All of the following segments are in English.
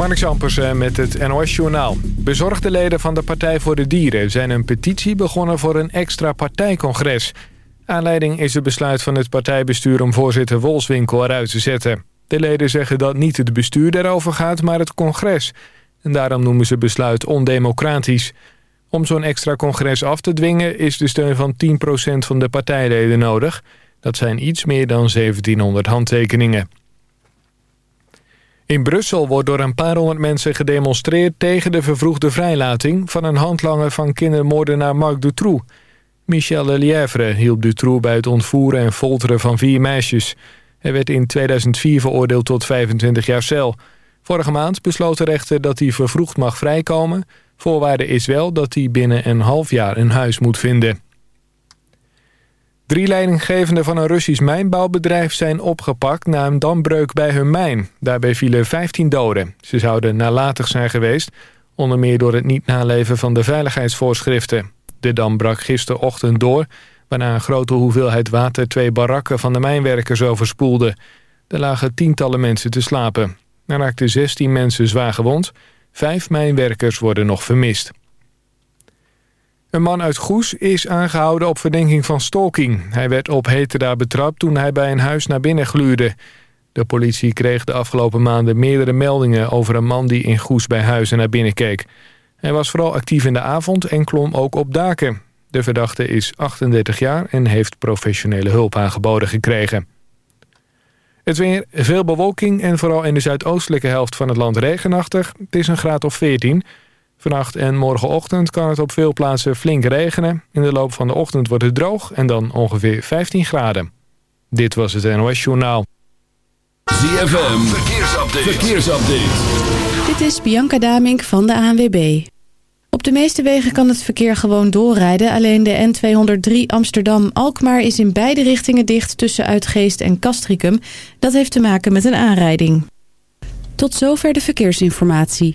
Mark Ampersen met het NOS-journaal. Bezorgde leden van de Partij voor de Dieren zijn een petitie begonnen voor een extra partijcongres. Aanleiding is het besluit van het partijbestuur om voorzitter Wolswinkel eruit te zetten. De leden zeggen dat niet het bestuur daarover gaat, maar het congres. En daarom noemen ze besluit ondemocratisch. Om zo'n extra congres af te dwingen is de steun van 10% van de partijleden nodig. Dat zijn iets meer dan 1700 handtekeningen. In Brussel wordt door een paar honderd mensen gedemonstreerd... tegen de vervroegde vrijlating van een handlanger van kindermoordenaar Marc Dutroux. Michel Lelièvre hielp Dutroux bij het ontvoeren en folteren van vier meisjes. Hij werd in 2004 veroordeeld tot 25 jaar cel. Vorige maand besloot de rechter dat hij vervroegd mag vrijkomen. Voorwaarde is wel dat hij binnen een half jaar een huis moet vinden. Drie leidinggevenden van een Russisch mijnbouwbedrijf zijn opgepakt na een dambreuk bij hun mijn. Daarbij vielen 15 doden. Ze zouden nalatig zijn geweest, onder meer door het niet naleven van de veiligheidsvoorschriften. De dam brak gisterochtend door, waarna een grote hoeveelheid water twee barakken van de mijnwerkers overspoelde. Er lagen tientallen mensen te slapen. Er raakten 16 mensen zwaar gewond. Vijf mijnwerkers worden nog vermist. Een man uit Goes is aangehouden op verdenking van stalking. Hij werd op heterdaad betrapt toen hij bij een huis naar binnen gluurde. De politie kreeg de afgelopen maanden meerdere meldingen... over een man die in Goes bij huizen naar binnen keek. Hij was vooral actief in de avond en klom ook op daken. De verdachte is 38 jaar en heeft professionele hulp aangeboden gekregen. Het weer, veel bewolking en vooral in de zuidoostelijke helft van het land regenachtig. Het is een graad of 14. Vannacht en morgenochtend kan het op veel plaatsen flink regenen. In de loop van de ochtend wordt het droog en dan ongeveer 15 graden. Dit was het NOS Journaal. ZFM, verkeersupdate. verkeersupdate. Dit is Bianca Damink van de ANWB. Op de meeste wegen kan het verkeer gewoon doorrijden. Alleen de N203 Amsterdam-Alkmaar is in beide richtingen dicht tussen Uitgeest en Castricum. Dat heeft te maken met een aanrijding. Tot zover de verkeersinformatie.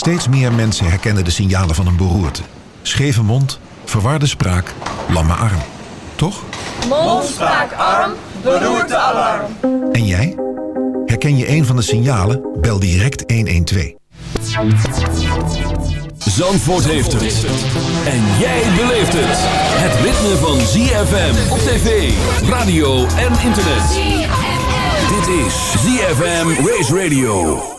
Steeds meer mensen herkennen de signalen van een beroerte. Scheve mond, verwarde spraak, lamme arm. Toch? Mond, spraak, arm, beroerte, alarm. En jij? Herken je een van de signalen? Bel direct 112. Zandvoort heeft het. En jij beleeft het. Het ritme van ZFM op tv, radio en internet. Dit is ZFM Race Radio.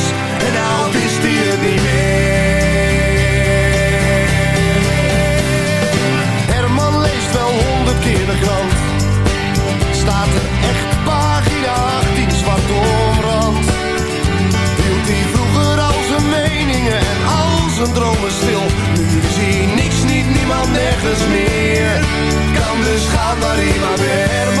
meer. Kan dus gaan maar maar weer.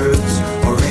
or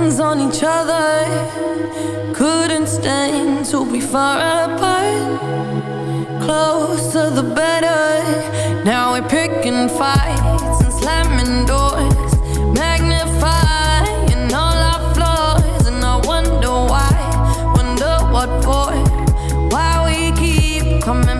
Hands on each other. Couldn't stand to be far apart. Closer the better. Now we're picking fights and slamming doors. Magnifying all our flaws. And I wonder why. Wonder what for. Why we keep coming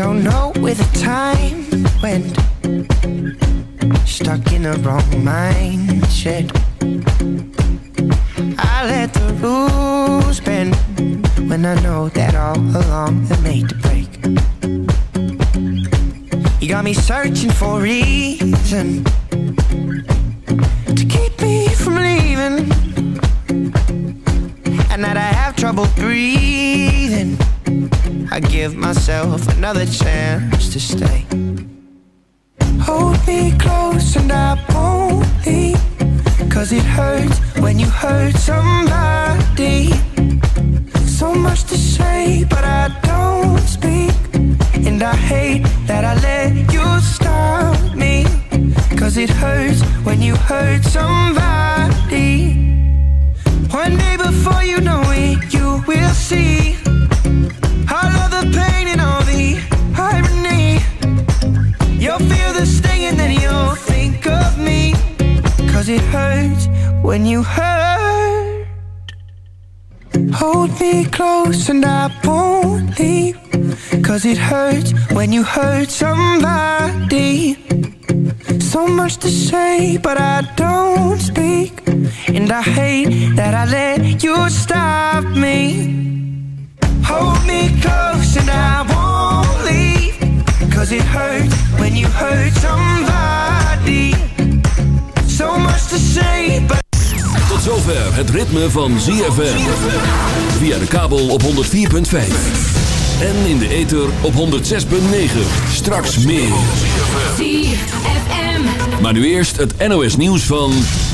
Don't know where the time went. Stuck in the wrong mindset. I let the rules bend when I know that all along they're made to break. You got me searching for a reason to keep me from leaving, and that I have trouble breathing. I give myself another chance to stay. Hold me close and I won't leave. Cause it hurts when you hurt somebody. So much to say, but I don't speak. And I hate that I let you stop me. Cause it hurts when you hurt somebody. One day before you know it, you will see. That I let you stop me. Hold me close and I won't leave. Cause it hurts when you hurt somebody. So much to say, but. Tot zover het ritme van ZFM. Via de kabel op 104.5. En in de ether op 106.9. Straks meer. ZFM. Maar nu eerst het NOS nieuws van...